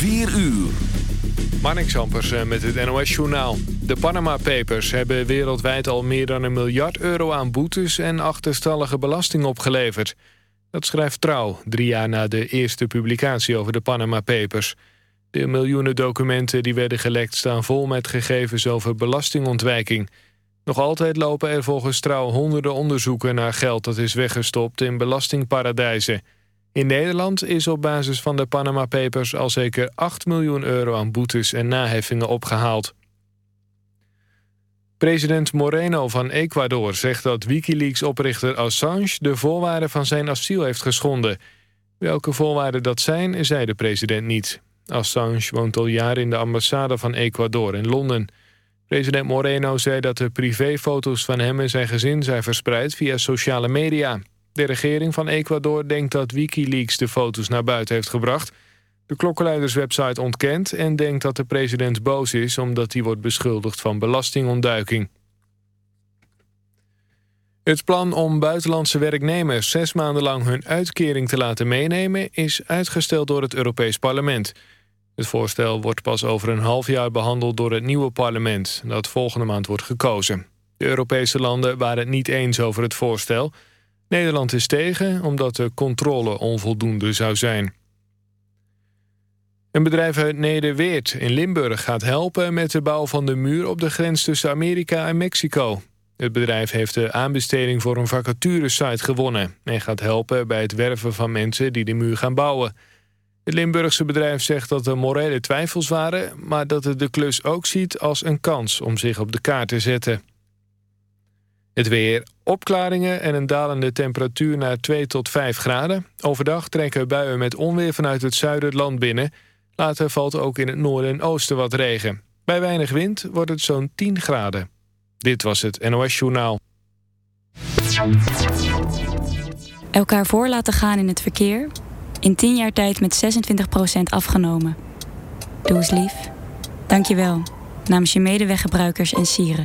4 uur. Marnik Sampers eh, met het NOS-journaal. De Panama Papers hebben wereldwijd al meer dan een miljard euro aan boetes... en achterstallige belasting opgeleverd. Dat schrijft Trouw, drie jaar na de eerste publicatie over de Panama Papers. De miljoenen documenten die werden gelekt staan vol met gegevens over belastingontwijking. Nog altijd lopen er volgens Trouw honderden onderzoeken naar geld... dat is weggestopt in belastingparadijzen... In Nederland is op basis van de Panama Papers al zeker 8 miljoen euro aan boetes en naheffingen opgehaald. President Moreno van Ecuador zegt dat Wikileaks-oprichter Assange de voorwaarden van zijn asiel heeft geschonden. Welke voorwaarden dat zijn, zei de president niet. Assange woont al jaren in de ambassade van Ecuador in Londen. President Moreno zei dat de privéfoto's van hem en zijn gezin zijn verspreid via sociale media. De regering van Ecuador denkt dat Wikileaks de foto's naar buiten heeft gebracht. De klokkenluiderswebsite ontkent en denkt dat de president boos is... omdat hij wordt beschuldigd van belastingontduiking. Het plan om buitenlandse werknemers zes maanden lang hun uitkering te laten meenemen... is uitgesteld door het Europees Parlement. Het voorstel wordt pas over een half jaar behandeld door het nieuwe parlement... dat volgende maand wordt gekozen. De Europese landen waren het niet eens over het voorstel... Nederland is tegen omdat de controle onvoldoende zou zijn. Een bedrijf uit Nederweert in Limburg gaat helpen met de bouw van de muur op de grens tussen Amerika en Mexico. Het bedrijf heeft de aanbesteding voor een vacaturesite gewonnen... en gaat helpen bij het werven van mensen die de muur gaan bouwen. Het Limburgse bedrijf zegt dat er morele twijfels waren... maar dat het de klus ook ziet als een kans om zich op de kaart te zetten. Het weer, opklaringen en een dalende temperatuur naar 2 tot 5 graden. Overdag trekken buien met onweer vanuit het zuiden het land binnen. Later valt ook in het noorden en oosten wat regen. Bij weinig wind wordt het zo'n 10 graden. Dit was het NOS Journaal. Elkaar voor laten gaan in het verkeer. In 10 jaar tijd met 26% afgenomen. Doe eens lief. Dank je wel. Namens je medeweggebruikers en sieren.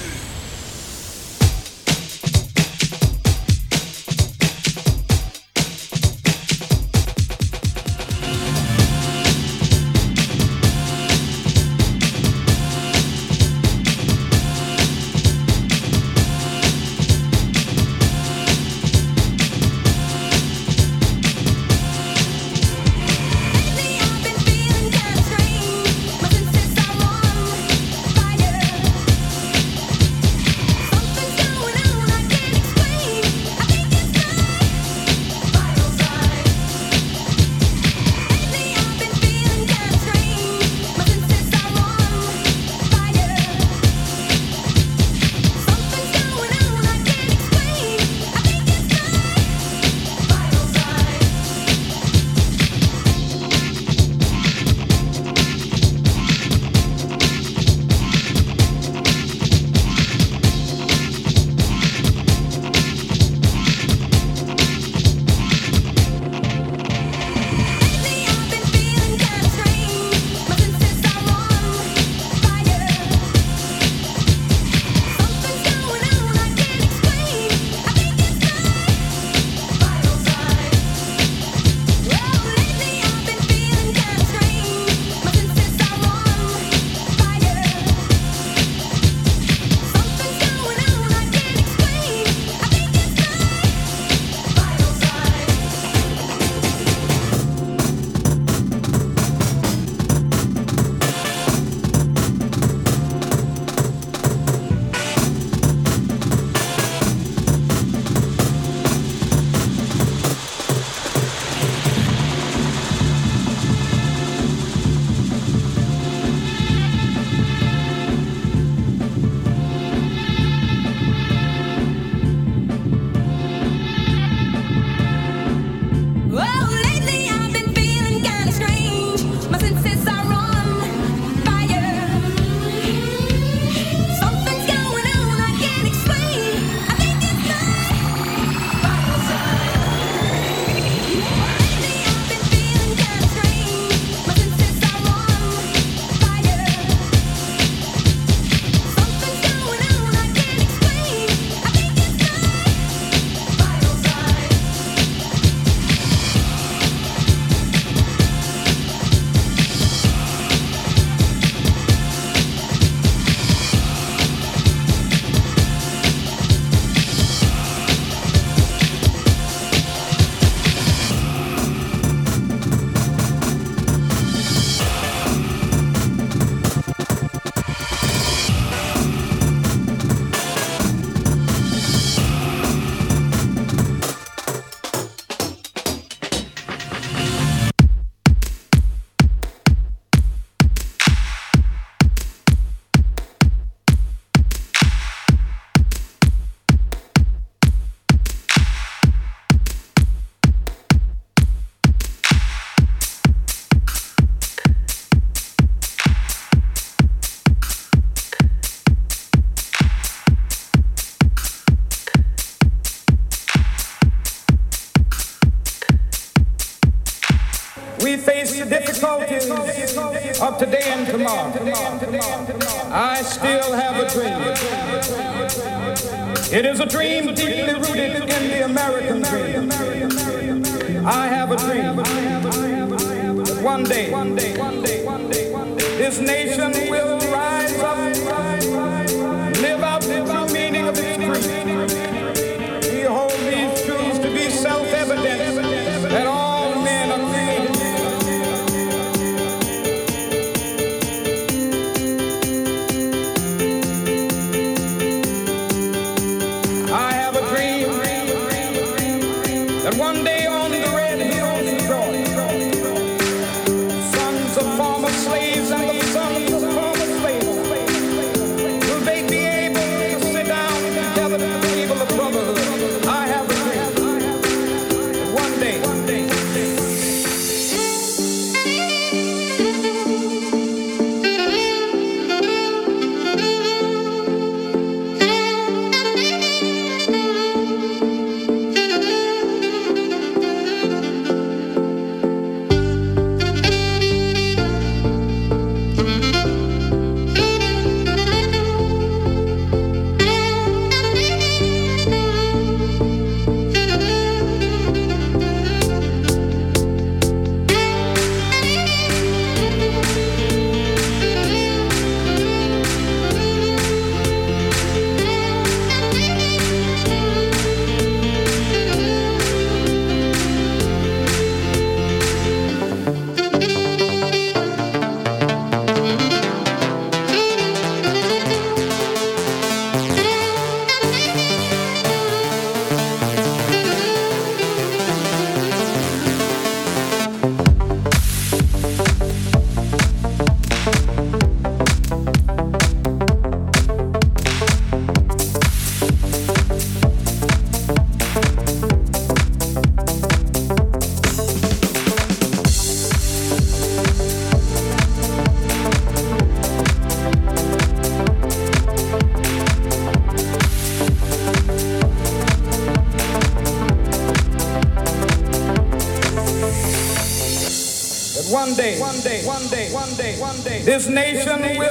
This nation will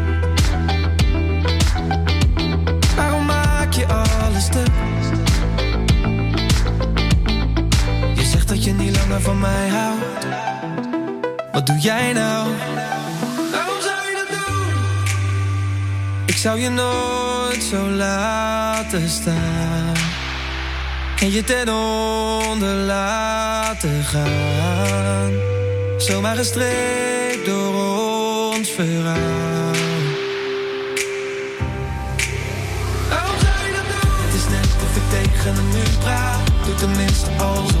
Van mij houdt. Wat doe jij nou? Waarom zou je dat doen? Ik zou je nooit zo laten staan. En je ten onder laten gaan. Zomaar gestreept door ons verhaal. Waarom zou je dat doen? Het is net of ik tegen een muur praat. Doe tenminste alsof.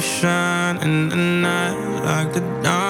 Shine in the night like the diamond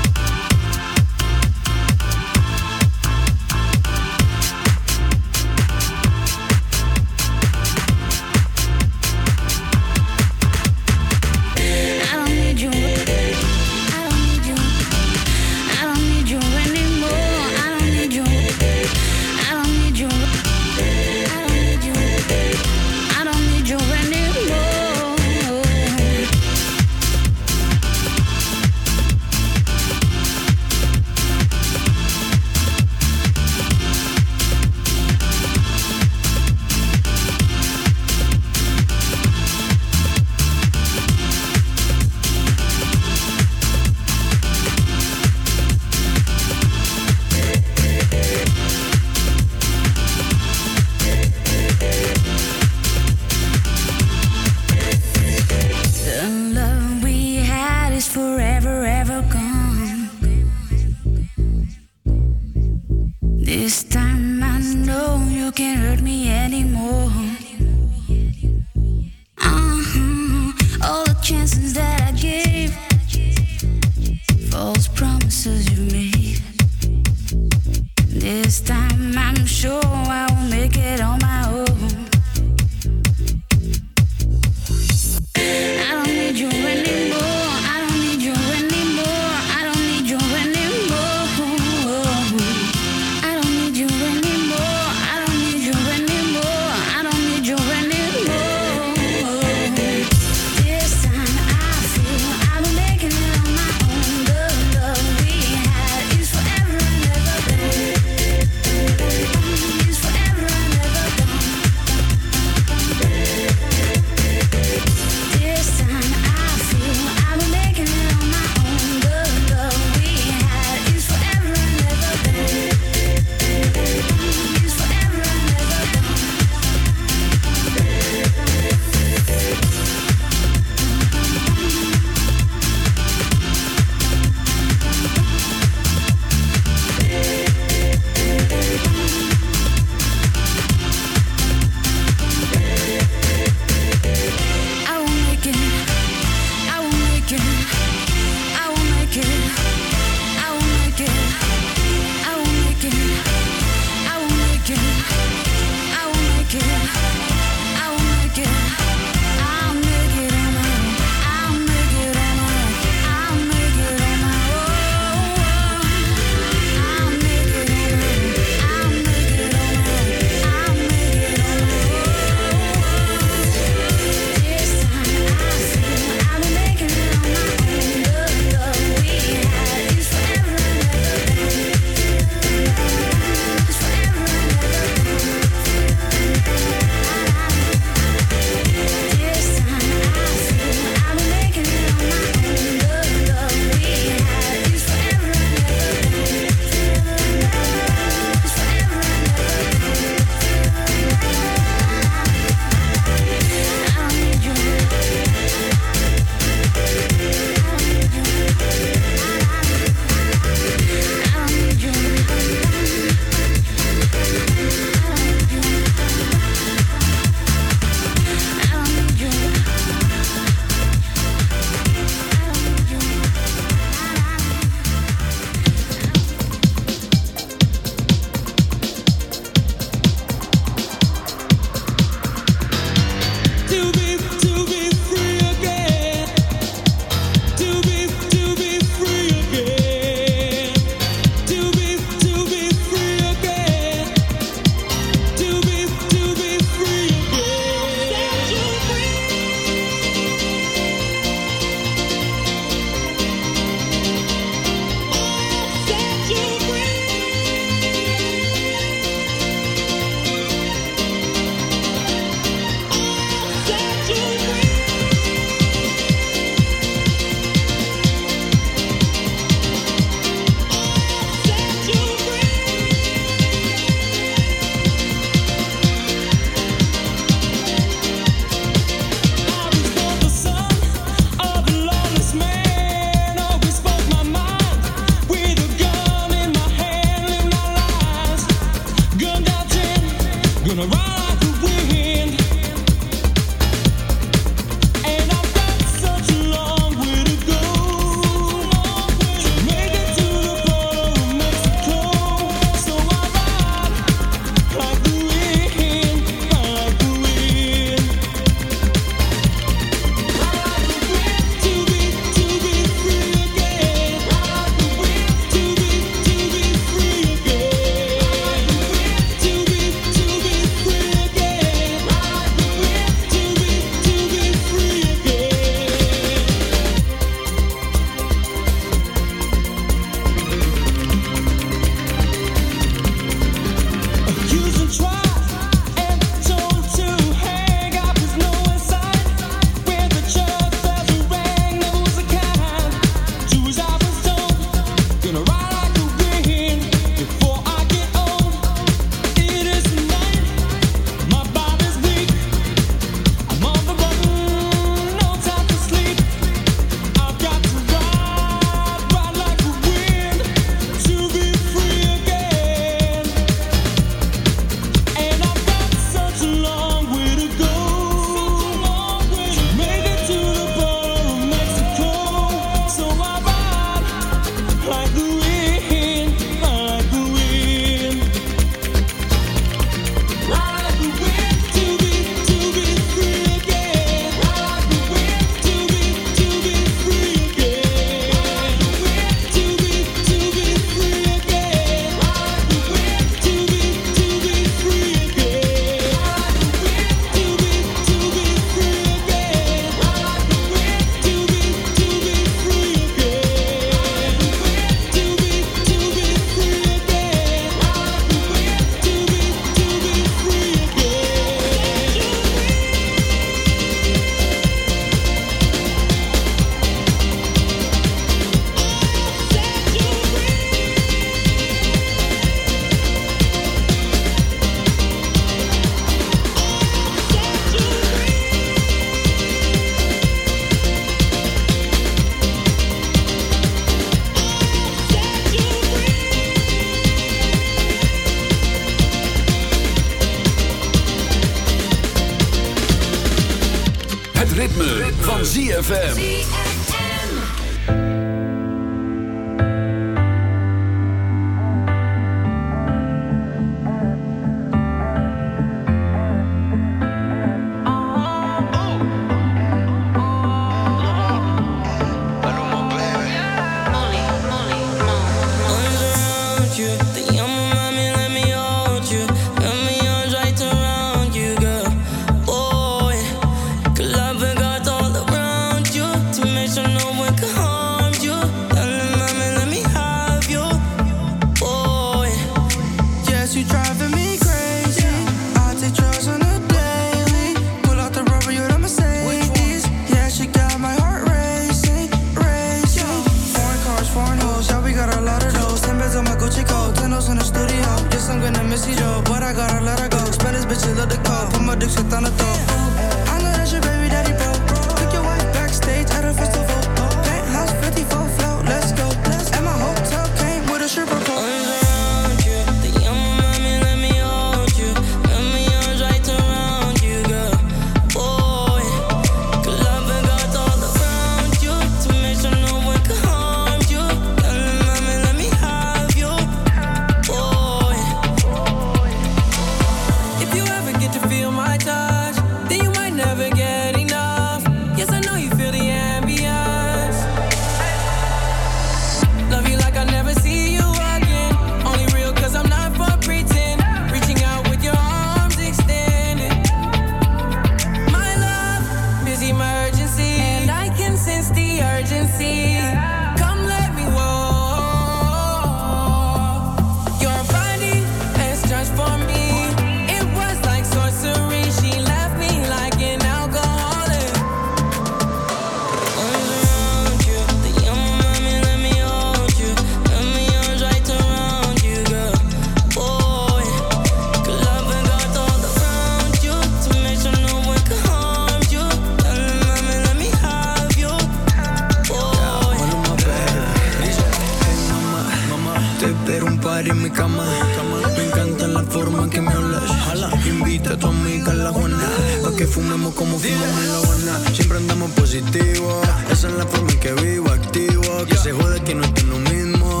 a tu la guana. Pa' que fumemos como fumamos en la guana. Siempre andamos positivos. Esa es la forma en que vivo activo. Que se jode que no es lo mismo.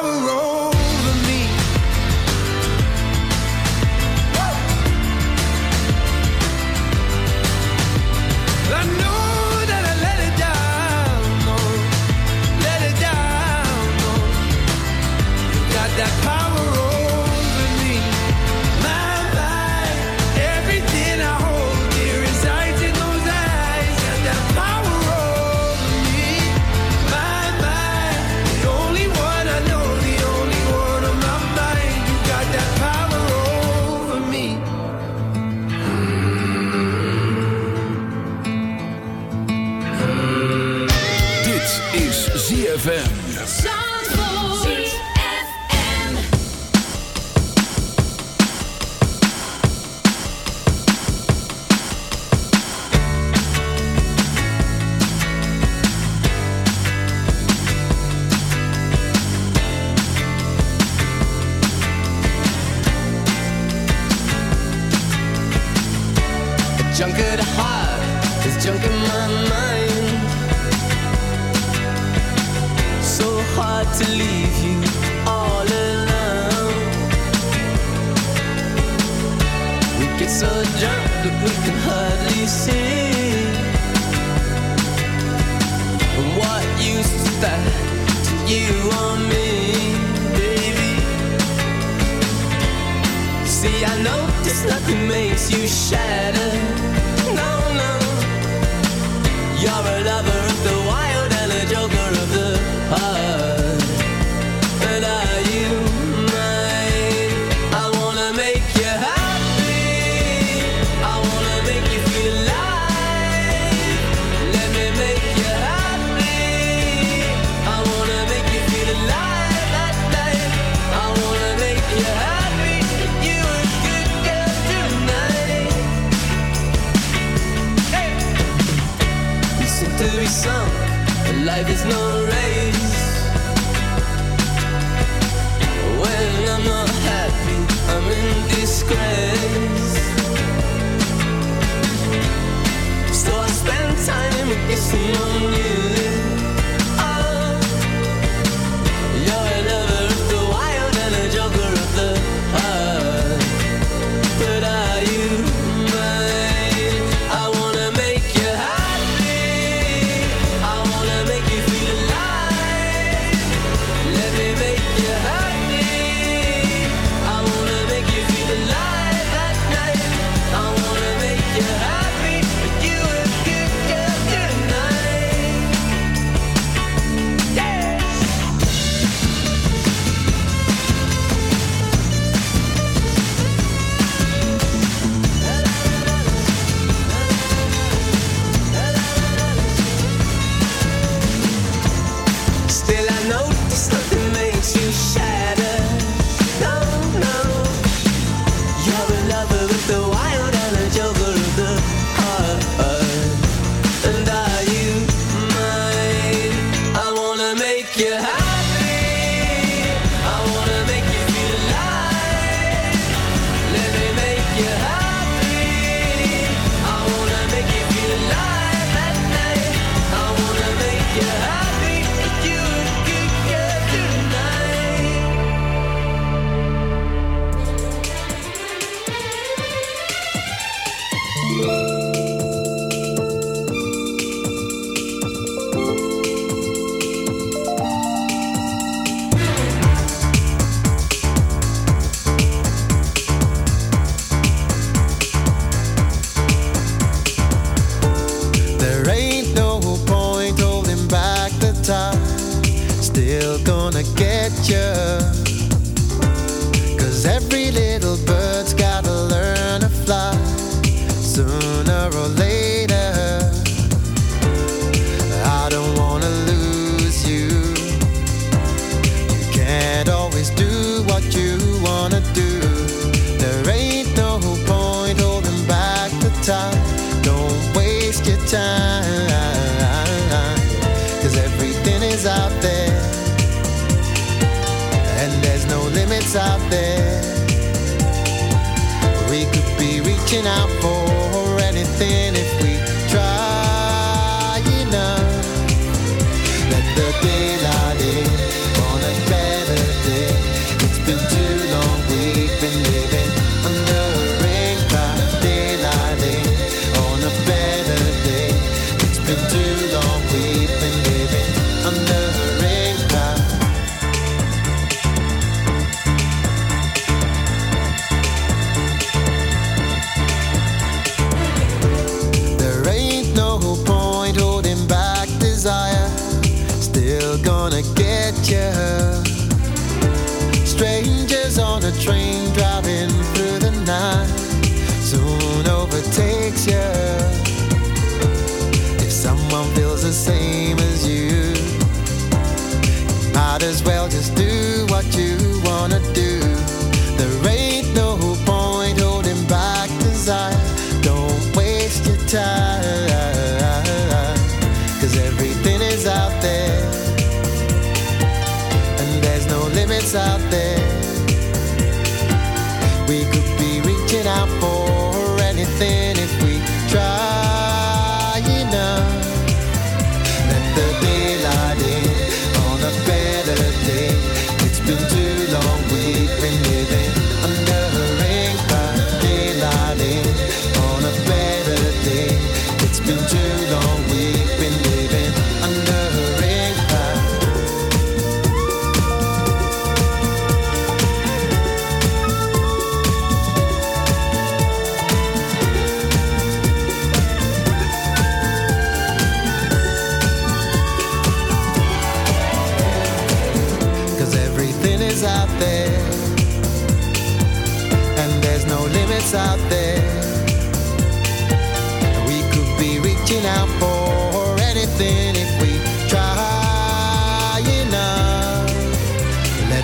it's out there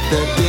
the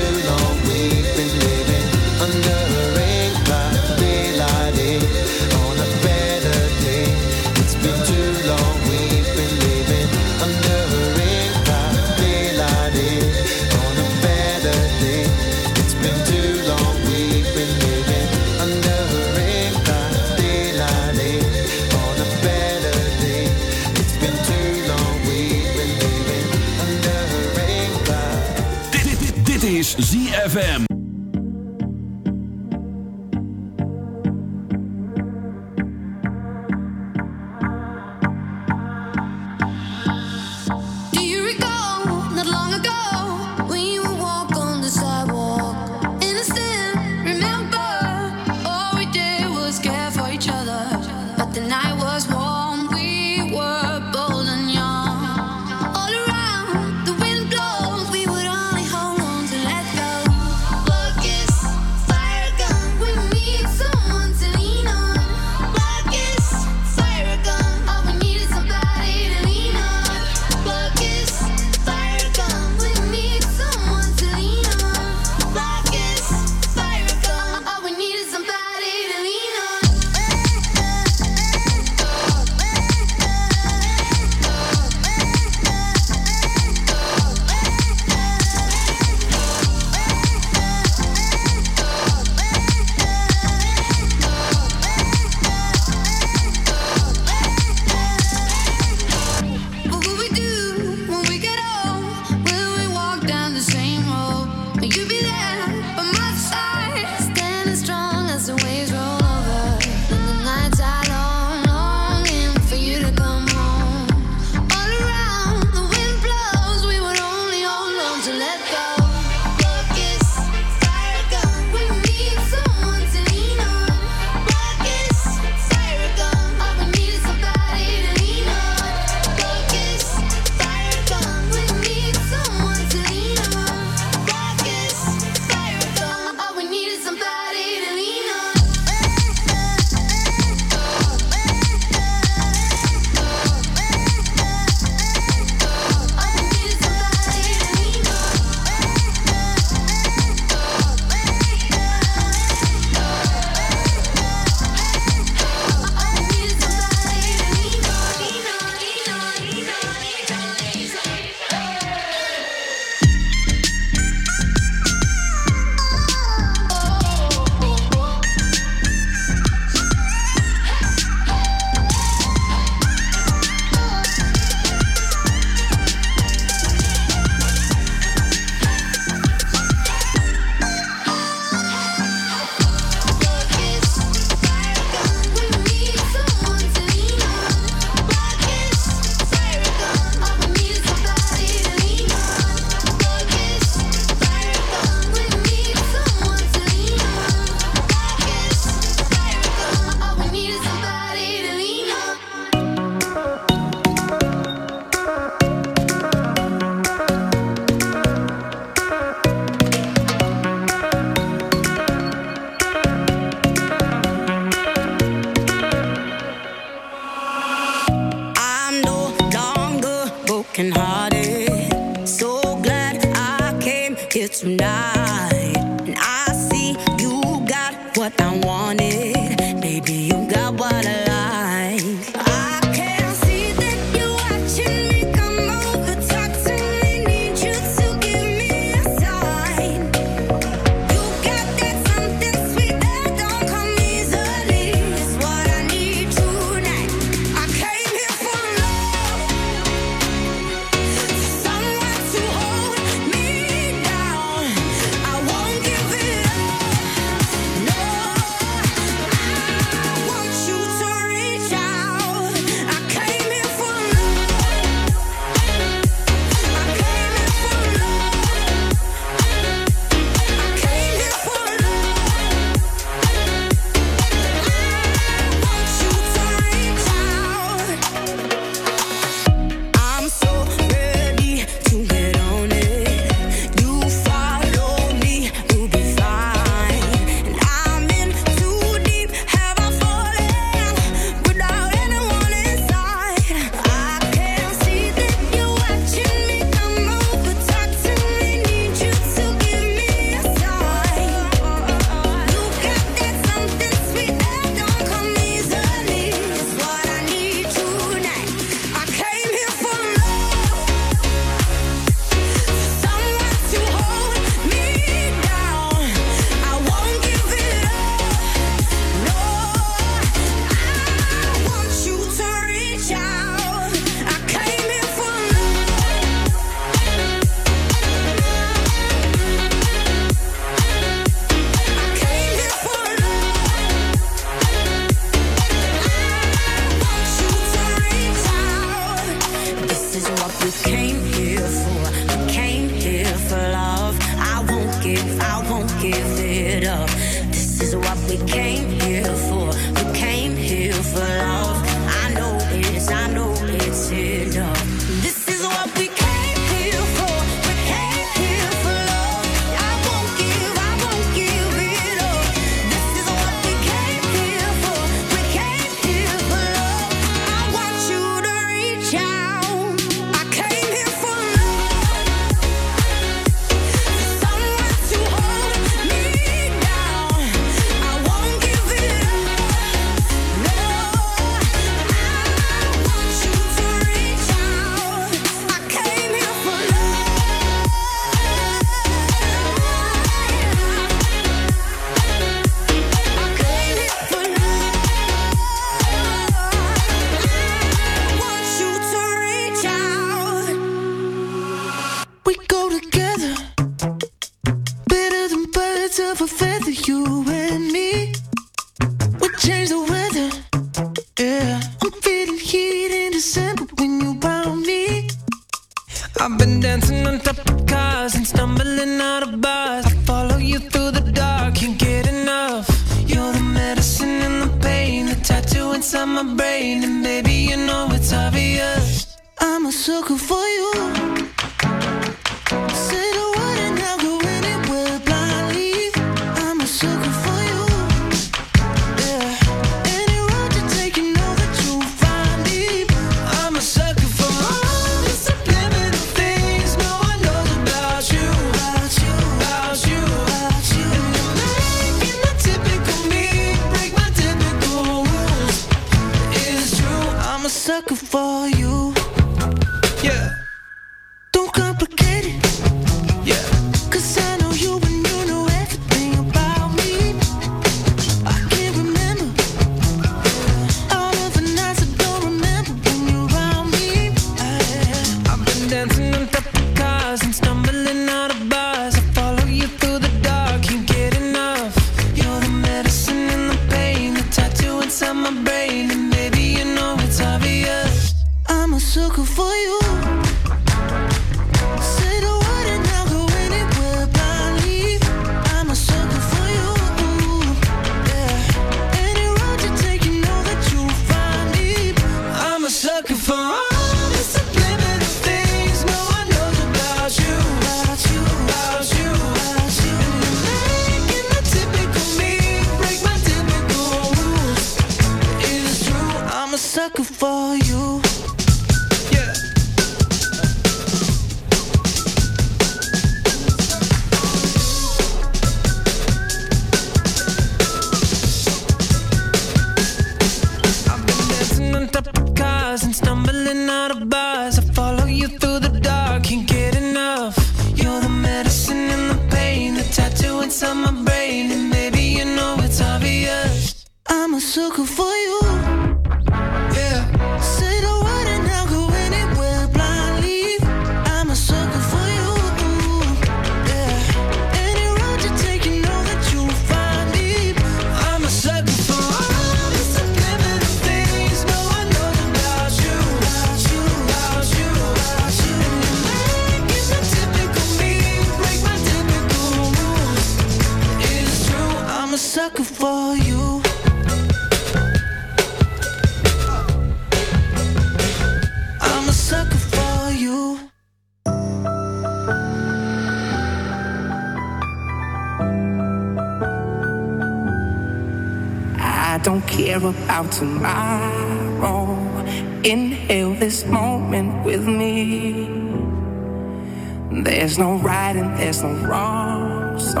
guess I'm wrong. So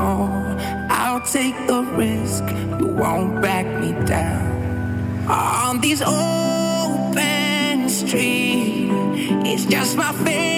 I'll take the risk, you won't back me down. On these open streets, it's just my face.